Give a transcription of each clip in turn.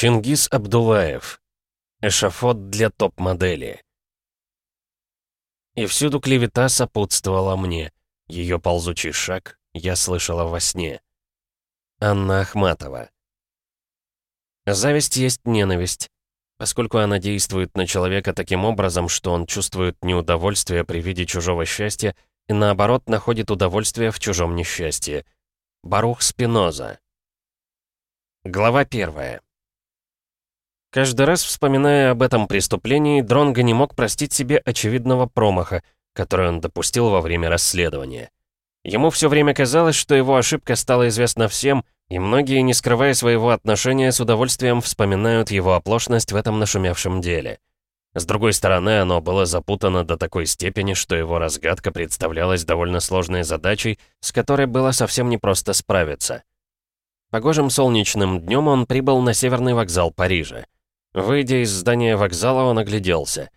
Чингис Абдулаев. Эшафот для топ-модели. И всюду клевета сопутствовала мне. Ее ползучий шаг я слышала во сне. Анна Ахматова. Зависть есть ненависть. Поскольку она действует на человека таким образом, что он чувствует неудовольствие при виде чужого счастья и наоборот находит удовольствие в чужом несчастье. Барух Спиноза. Глава первая. Каждый раз, вспоминая об этом преступлении, Дронго не мог простить себе очевидного промаха, который он допустил во время расследования. Ему все время казалось, что его ошибка стала известна всем, и многие, не скрывая своего отношения, с удовольствием вспоминают его оплошность в этом нашумевшем деле. С другой стороны, оно было запутано до такой степени, что его разгадка представлялась довольно сложной задачей, с которой было совсем непросто справиться. Погожим солнечным днем он прибыл на северный вокзал Парижа. Выйдя из здания вокзала, он огляделся.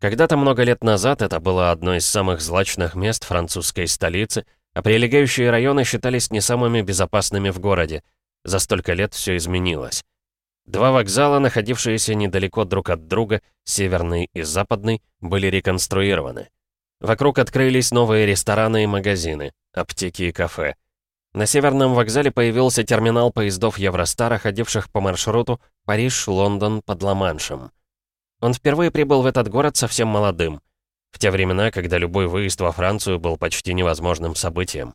Когда-то много лет назад это было одно из самых злачных мест французской столицы, а прилегающие районы считались не самыми безопасными в городе. За столько лет все изменилось. Два вокзала, находившиеся недалеко друг от друга, северный и западный, были реконструированы. Вокруг открылись новые рестораны и магазины, аптеки и кафе. На северном вокзале появился терминал поездов Евростара, ходивших по маршруту Париж-Лондон под Ла-Маншем. Он впервые прибыл в этот город совсем молодым. В те времена, когда любой выезд во Францию был почти невозможным событием.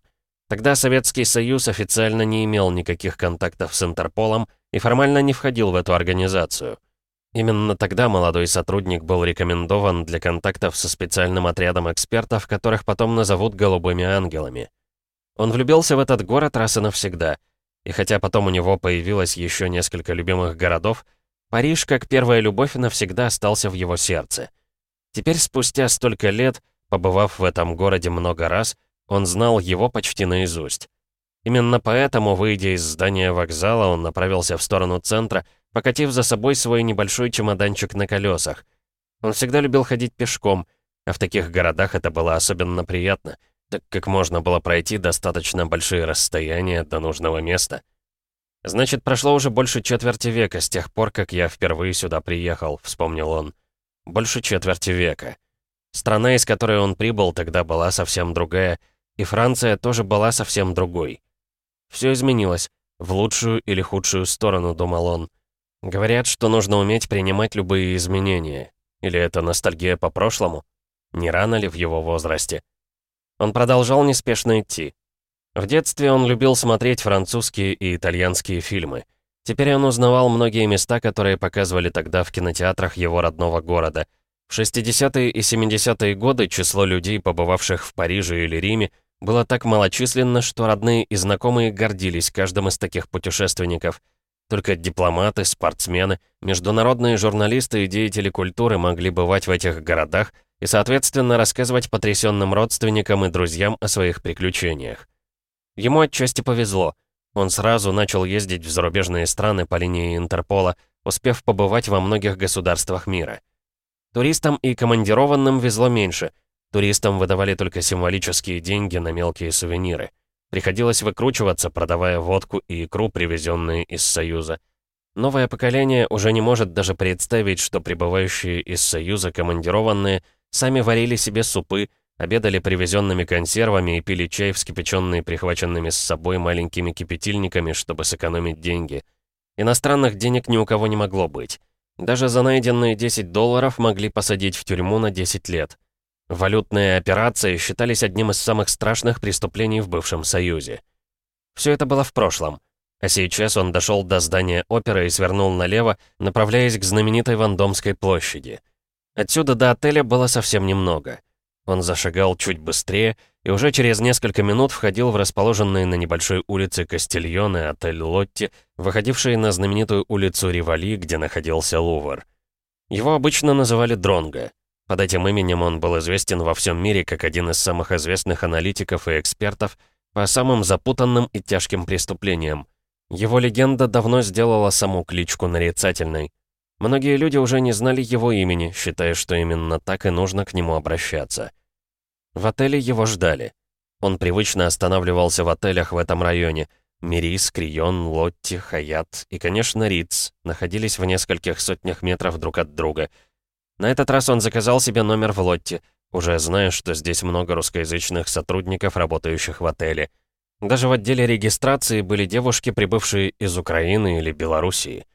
Тогда Советский Союз официально не имел никаких контактов с Интерполом и формально не входил в эту организацию. Именно тогда молодой сотрудник был рекомендован для контактов со специальным отрядом экспертов, которых потом назовут «голубыми ангелами». Он влюбился в этот город раз и навсегда. И хотя потом у него появилось еще несколько любимых городов, Париж, как первая любовь, навсегда остался в его сердце. Теперь, спустя столько лет, побывав в этом городе много раз, он знал его почти наизусть. Именно поэтому, выйдя из здания вокзала, он направился в сторону центра, покатив за собой свой небольшой чемоданчик на колесах. Он всегда любил ходить пешком, а в таких городах это было особенно приятно — так как можно было пройти достаточно большие расстояния до нужного места. «Значит, прошло уже больше четверти века с тех пор, как я впервые сюда приехал», — вспомнил он. «Больше четверти века. Страна, из которой он прибыл, тогда была совсем другая, и Франция тоже была совсем другой. Все изменилось, в лучшую или худшую сторону», — думал он. «Говорят, что нужно уметь принимать любые изменения. Или это ностальгия по прошлому? Не рано ли в его возрасте?» Он продолжал неспешно идти. В детстве он любил смотреть французские и итальянские фильмы. Теперь он узнавал многие места, которые показывали тогда в кинотеатрах его родного города. В 60-е и 70-е годы число людей, побывавших в Париже или Риме, было так малочисленно, что родные и знакомые гордились каждым из таких путешественников. Только дипломаты, спортсмены, международные журналисты и деятели культуры могли бывать в этих городах и, соответственно, рассказывать потрясенным родственникам и друзьям о своих приключениях. Ему отчасти повезло. Он сразу начал ездить в зарубежные страны по линии Интерпола, успев побывать во многих государствах мира. Туристам и командированным везло меньше. Туристам выдавали только символические деньги на мелкие сувениры. Приходилось выкручиваться, продавая водку и икру, привезенные из Союза. Новое поколение уже не может даже представить, что прибывающие из Союза командированные – Сами варили себе супы, обедали привезенными консервами и пили чай, вскипяченный прихваченными с собой маленькими кипятильниками, чтобы сэкономить деньги. Иностранных денег ни у кого не могло быть. Даже за найденные 10 долларов могли посадить в тюрьму на 10 лет. Валютные операции считались одним из самых страшных преступлений в бывшем Союзе. Все это было в прошлом. А сейчас он дошел до здания оперы и свернул налево, направляясь к знаменитой Вандомской площади. Отсюда до отеля было совсем немного. Он зашагал чуть быстрее и уже через несколько минут входил в расположенные на небольшой улице Кастильоны отель Лотти, выходивший на знаменитую улицу Ривали, где находился Лувр. Его обычно называли Дронго. Под этим именем он был известен во всем мире как один из самых известных аналитиков и экспертов по самым запутанным и тяжким преступлениям. Его легенда давно сделала саму кличку нарицательной. Многие люди уже не знали его имени, считая, что именно так и нужно к нему обращаться. В отеле его ждали. Он привычно останавливался в отелях в этом районе. Мирис, Крион, Лотти, Хаят и, конечно, Риц находились в нескольких сотнях метров друг от друга. На этот раз он заказал себе номер в Лотти, уже зная, что здесь много русскоязычных сотрудников, работающих в отеле. Даже в отделе регистрации были девушки, прибывшие из Украины или Белоруссии.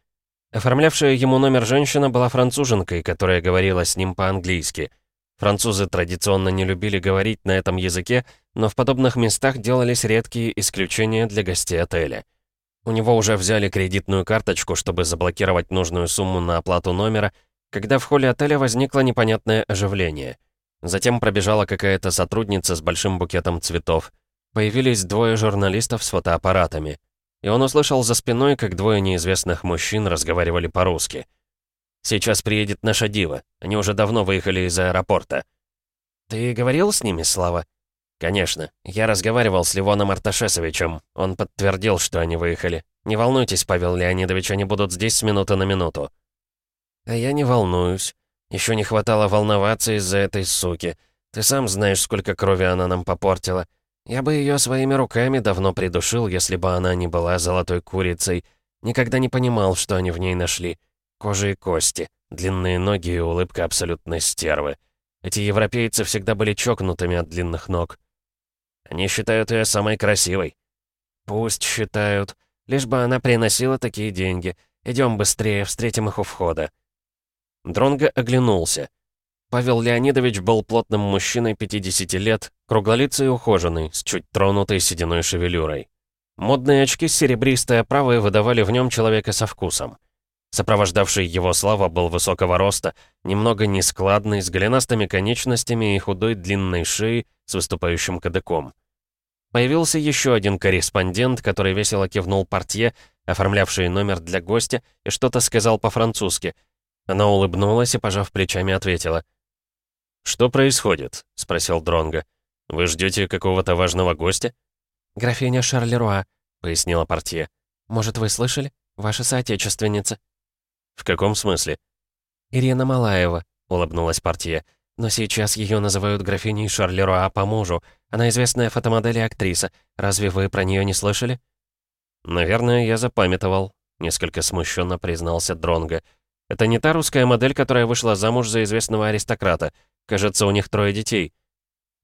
Оформлявшая ему номер женщина была француженкой, которая говорила с ним по-английски. Французы традиционно не любили говорить на этом языке, но в подобных местах делались редкие исключения для гостей отеля. У него уже взяли кредитную карточку, чтобы заблокировать нужную сумму на оплату номера, когда в холле отеля возникло непонятное оживление. Затем пробежала какая-то сотрудница с большим букетом цветов. Появились двое журналистов с фотоаппаратами. И он услышал за спиной, как двое неизвестных мужчин разговаривали по-русски. «Сейчас приедет наша дива. Они уже давно выехали из аэропорта». «Ты говорил с ними, Слава?» «Конечно. Я разговаривал с Ливоном Арташесовичем. Он подтвердил, что они выехали. Не волнуйтесь, Павел Леонидович, они будут здесь с минуты на минуту». «А я не волнуюсь. Еще не хватало волноваться из-за этой суки. Ты сам знаешь, сколько крови она нам попортила. Я бы ее своими руками давно придушил, если бы она не была золотой курицей. Никогда не понимал, что они в ней нашли. Кожа и кости, длинные ноги и улыбка абсолютной стервы. Эти европейцы всегда были чокнутыми от длинных ног. Они считают ее самой красивой. Пусть считают. Лишь бы она приносила такие деньги. Идем быстрее, встретим их у входа. Дронго оглянулся. Павел Леонидович был плотным мужчиной 50 лет, круглолицый и ухоженный, с чуть тронутой сединой шевелюрой. Модные очки с серебристой оправой выдавали в нем человека со вкусом. Сопровождавший его Слава был высокого роста, немного нескладный, с голенастыми конечностями и худой длинной шеей с выступающим кадыком. Появился еще один корреспондент, который весело кивнул портье, оформлявший номер для гостя, и что-то сказал по-французски. Она улыбнулась и, пожав плечами, ответила. «Что происходит?» — спросил Дронго. «Вы ждете какого-то важного гостя?» «Графиня Шарлеруа», — пояснила портье. «Может, вы слышали? Ваша соотечественница». «В каком смысле?» «Ирина Малаева», — улыбнулась партия. «Но сейчас ее называют графиней Шарлеруа по мужу. Она известная фотомодель и актриса. Разве вы про нее не слышали?» «Наверное, я запамятовал», — несколько смущенно признался Дронго. «Это не та русская модель, которая вышла замуж за известного аристократа. Кажется, у них трое детей».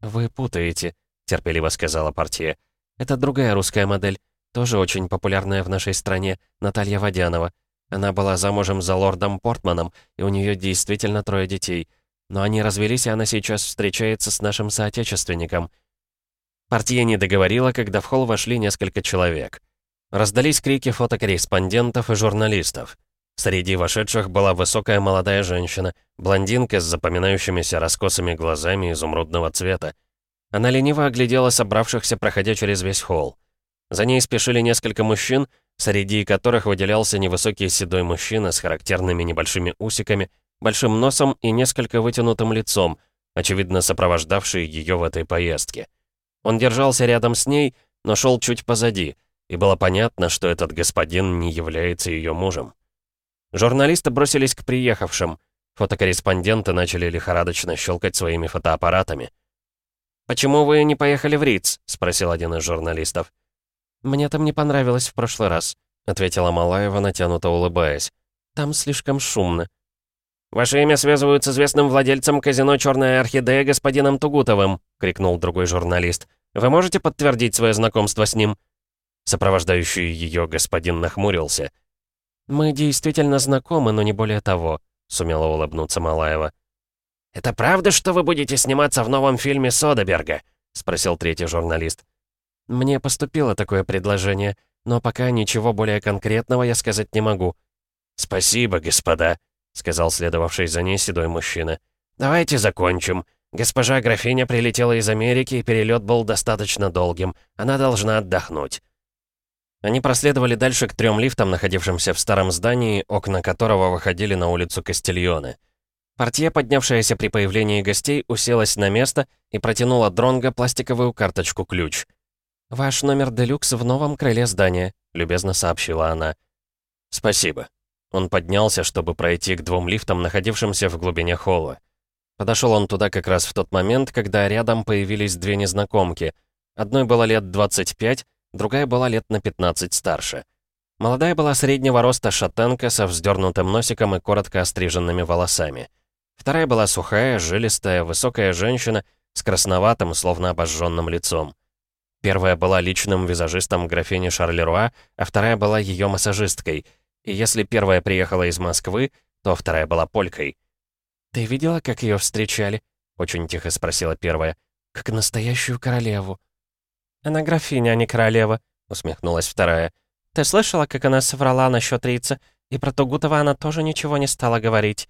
«Вы путаете», — терпеливо сказала партия. «Это другая русская модель, тоже очень популярная в нашей стране, Наталья Водянова. Она была замужем за лордом Портманом, и у нее действительно трое детей. Но они развелись, и она сейчас встречается с нашим соотечественником. Партия не договорила, когда в холл вошли несколько человек. Раздались крики фотокорреспондентов и журналистов. Среди вошедших была высокая молодая женщина, блондинка с запоминающимися раскосыми глазами изумрудного цвета. Она лениво оглядела собравшихся, проходя через весь холл. За ней спешили несколько мужчин, среди которых выделялся невысокий седой мужчина с характерными небольшими усиками, большим носом и несколько вытянутым лицом, очевидно сопровождавший ее в этой поездке. Он держался рядом с ней, но шел чуть позади, и было понятно, что этот господин не является ее мужем. Журналисты бросились к приехавшим. Фотокорреспонденты начали лихорадочно щелкать своими фотоаппаратами. «Почему вы не поехали в Риц?» — спросил один из журналистов. «Мне там не понравилось в прошлый раз», — ответила Малаева, натянуто улыбаясь. «Там слишком шумно». «Ваше имя связывают с известным владельцем казино «Черная орхидея» господином Тугутовым», — крикнул другой журналист. «Вы можете подтвердить свое знакомство с ним?» Сопровождающий ее господин нахмурился. «Мы действительно знакомы, но не более того», — сумела улыбнуться Малаева. «Это правда, что вы будете сниматься в новом фильме Содеберга?» — спросил третий журналист. Мне поступило такое предложение, но пока ничего более конкретного я сказать не могу». «Спасибо, господа», — сказал следовавший за ней седой мужчина. «Давайте закончим. Госпожа графиня прилетела из Америки, и перелет был достаточно долгим. Она должна отдохнуть». Они проследовали дальше к трем лифтам, находившимся в старом здании, окна которого выходили на улицу Кастильоне. Портье, поднявшаяся при появлении гостей, уселась на место и протянула Дронго пластиковую карточку-ключ — «Ваш номер делюкс в новом крыле здания», — любезно сообщила она. «Спасибо». Он поднялся, чтобы пройти к двум лифтам, находившимся в глубине холла. Подошел он туда как раз в тот момент, когда рядом появились две незнакомки. Одной было лет 25, другая была лет на 15 старше. Молодая была среднего роста шатенка со вздернутым носиком и коротко остриженными волосами. Вторая была сухая, жилистая, высокая женщина с красноватым, словно обожженным лицом. Первая была личным визажистом графини Шарлеруа, а вторая была ее массажисткой. И если первая приехала из Москвы, то вторая была полькой. «Ты видела, как ее встречали?» — очень тихо спросила первая. «Как настоящую королеву». «Она графиня, а не королева», — усмехнулась вторая. «Ты слышала, как она соврала насчет Рица? И про Тугутова она тоже ничего не стала говорить».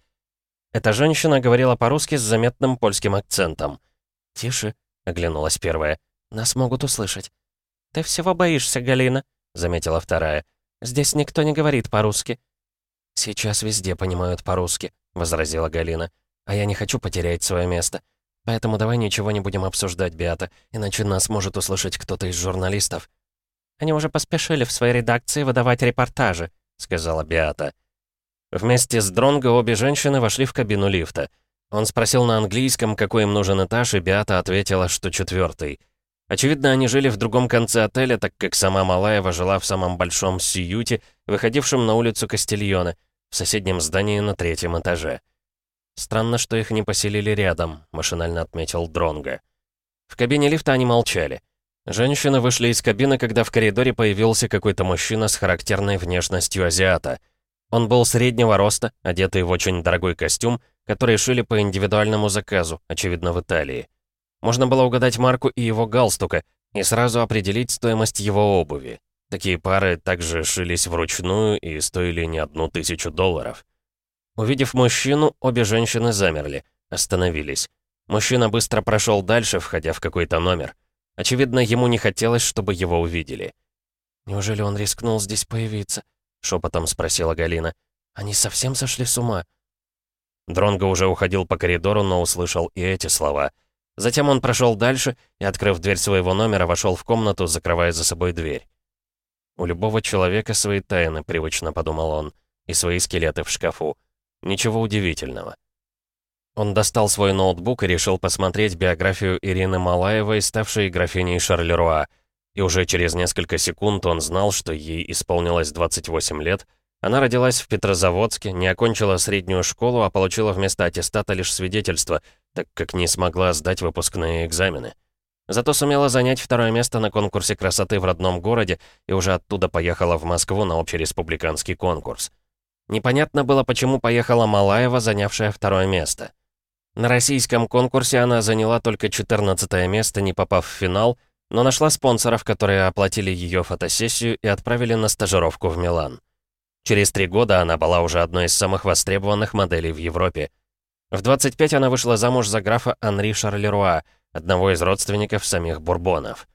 Эта женщина говорила по-русски с заметным польским акцентом. «Тише», — оглянулась первая. «Нас могут услышать». «Ты всего боишься, Галина», — заметила вторая. «Здесь никто не говорит по-русски». «Сейчас везде понимают по-русски», — возразила Галина. «А я не хочу потерять свое место. Поэтому давай ничего не будем обсуждать, Беата, иначе нас может услышать кто-то из журналистов». «Они уже поспешили в своей редакции выдавать репортажи», — сказала Беата. Вместе с Дронго обе женщины вошли в кабину лифта. Он спросил на английском, какой им нужен этаж, и Беата ответила, что четвертый. Очевидно, они жили в другом конце отеля, так как сама Малаева жила в самом большом сиюте, выходившем на улицу Кастильона, в соседнем здании на третьем этаже. «Странно, что их не поселили рядом», — машинально отметил Дронга. В кабине лифта они молчали. Женщины вышли из кабины, когда в коридоре появился какой-то мужчина с характерной внешностью азиата. Он был среднего роста, одетый в очень дорогой костюм, который шили по индивидуальному заказу, очевидно, в Италии. Можно было угадать марку и его галстука, и сразу определить стоимость его обуви. Такие пары также шились вручную и стоили не одну тысячу долларов. Увидев мужчину, обе женщины замерли, остановились. Мужчина быстро прошел дальше, входя в какой-то номер. Очевидно, ему не хотелось, чтобы его увидели. «Неужели он рискнул здесь появиться?» — шепотом спросила Галина. «Они совсем сошли с ума?» Дронго уже уходил по коридору, но услышал и эти слова. Затем он прошел дальше и, открыв дверь своего номера, вошел в комнату, закрывая за собой дверь. «У любого человека свои тайны», — привычно подумал он, — «и свои скелеты в шкафу. Ничего удивительного». Он достал свой ноутбук и решил посмотреть биографию Ирины Малаевой, ставшей графиней Шарлеруа. И уже через несколько секунд он знал, что ей исполнилось 28 лет — она родилась в Петрозаводске, не окончила среднюю школу, а получила вместо аттестата лишь свидетельство, так как не смогла сдать выпускные экзамены. Зато сумела занять второе место на конкурсе красоты в родном городе и уже оттуда поехала в Москву на общереспубликанский конкурс. Непонятно было, почему поехала Малаева, занявшая второе место. На российском конкурсе она заняла только 14 место, не попав в финал, но нашла спонсоров, которые оплатили ее фотосессию и отправили на стажировку в Милан. Через три года она была уже одной из самых востребованных моделей в Европе. В 25 она вышла замуж за графа Анри Шарлеруа, одного из родственников самих Бурбонов.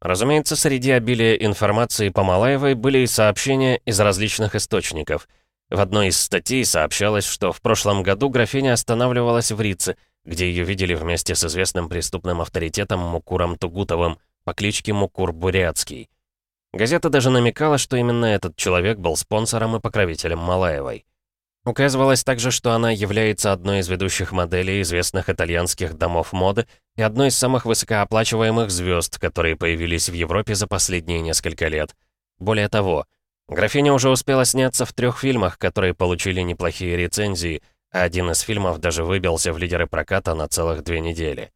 Разумеется, среди обилия информации по Малаевой были и сообщения из различных источников. В одной из статей сообщалось, что в прошлом году графиня останавливалась в Рице, где ее видели вместе с известным преступным авторитетом Мукуром Тугутовым по кличке Мукур Бурятский. Газета даже намекала, что именно этот человек был спонсором и покровителем Малаевой. Указывалось также, что она является одной из ведущих моделей известных итальянских домов моды и одной из самых высокооплачиваемых звезд, которые появились в Европе за последние несколько лет. Более того, графиня уже успела сняться в трех фильмах, которые получили неплохие рецензии, а один из фильмов даже выбился в лидеры проката на целых две недели.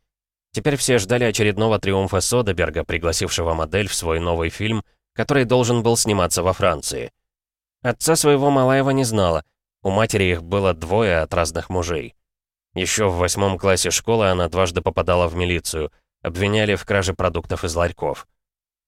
Теперь все ждали очередного триумфа Содеберга, пригласившего модель в свой новый фильм — который должен был сниматься во Франции. Отца своего Малаева не знала. У матери их было двое от разных мужей. Еще в восьмом классе школы она дважды попадала в милицию. Обвиняли в краже продуктов из ларьков.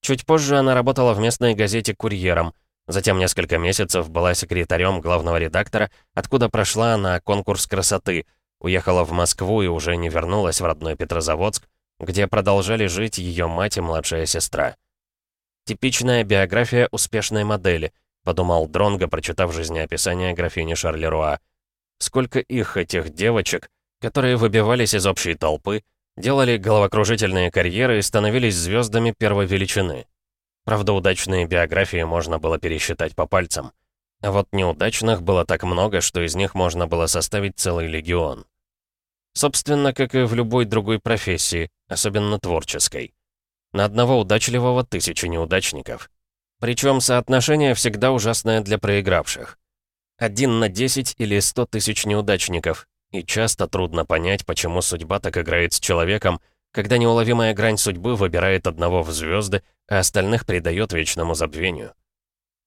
Чуть позже она работала в местной газете «Курьером», Затем несколько месяцев была секретарем главного редактора, откуда прошла на конкурс красоты, уехала в Москву и уже не вернулась в родной Петрозаводск, где продолжали жить ее мать и младшая сестра. Типичная биография успешной модели, подумал Дронго, прочитав жизнеописание графини Шарлеруа. Сколько их, этих девочек, которые выбивались из общей толпы, делали головокружительные карьеры и становились звездами первой величины. Правда, удачные биографии можно было пересчитать по пальцам. А вот неудачных было так много, что из них можно было составить целый легион. Собственно, как и в любой другой профессии, особенно творческой. На одного удачливого тысячи неудачников. Причем соотношение всегда ужасное для проигравших. Один на 10 или 100 тысяч неудачников. И часто трудно понять, почему судьба так играет с человеком, когда неуловимая грань судьбы выбирает одного в звезды, а остальных придает вечному забвению.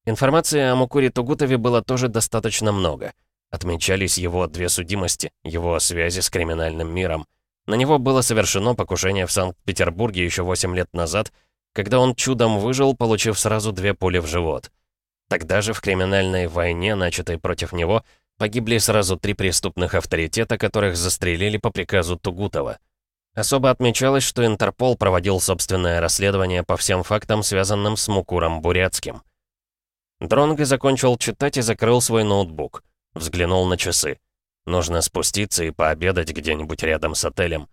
Информации о Мукуре Тугутове было тоже достаточно много. Отмечались его две судимости, его связи с криминальным миром. На него было совершено покушение в Санкт-Петербурге еще 8 лет назад, когда он чудом выжил, получив сразу две пули в живот. Тогда же в криминальной войне, начатой против него, погибли сразу три преступных авторитета, которых застрелили по приказу Тугутова. Особо отмечалось, что Интерпол проводил собственное расследование по всем фактам, связанным с Мукуром Бурятским. Дронго закончил читать и закрыл свой ноутбук. Взглянул на часы. Нужно спуститься и пообедать где-нибудь рядом с отелем.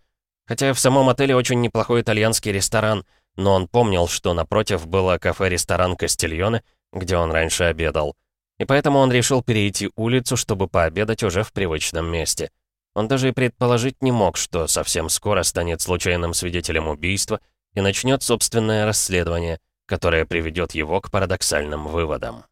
Хотя в самом отеле очень неплохой итальянский ресторан, но он помнил, что напротив было кафе-ресторан Кастильоне, где он раньше обедал. И поэтому он решил перейти улицу, чтобы пообедать уже в привычном месте. Он даже и предположить не мог, что совсем скоро станет случайным свидетелем убийства и начнет собственное расследование, которое приведет его к парадоксальным выводам.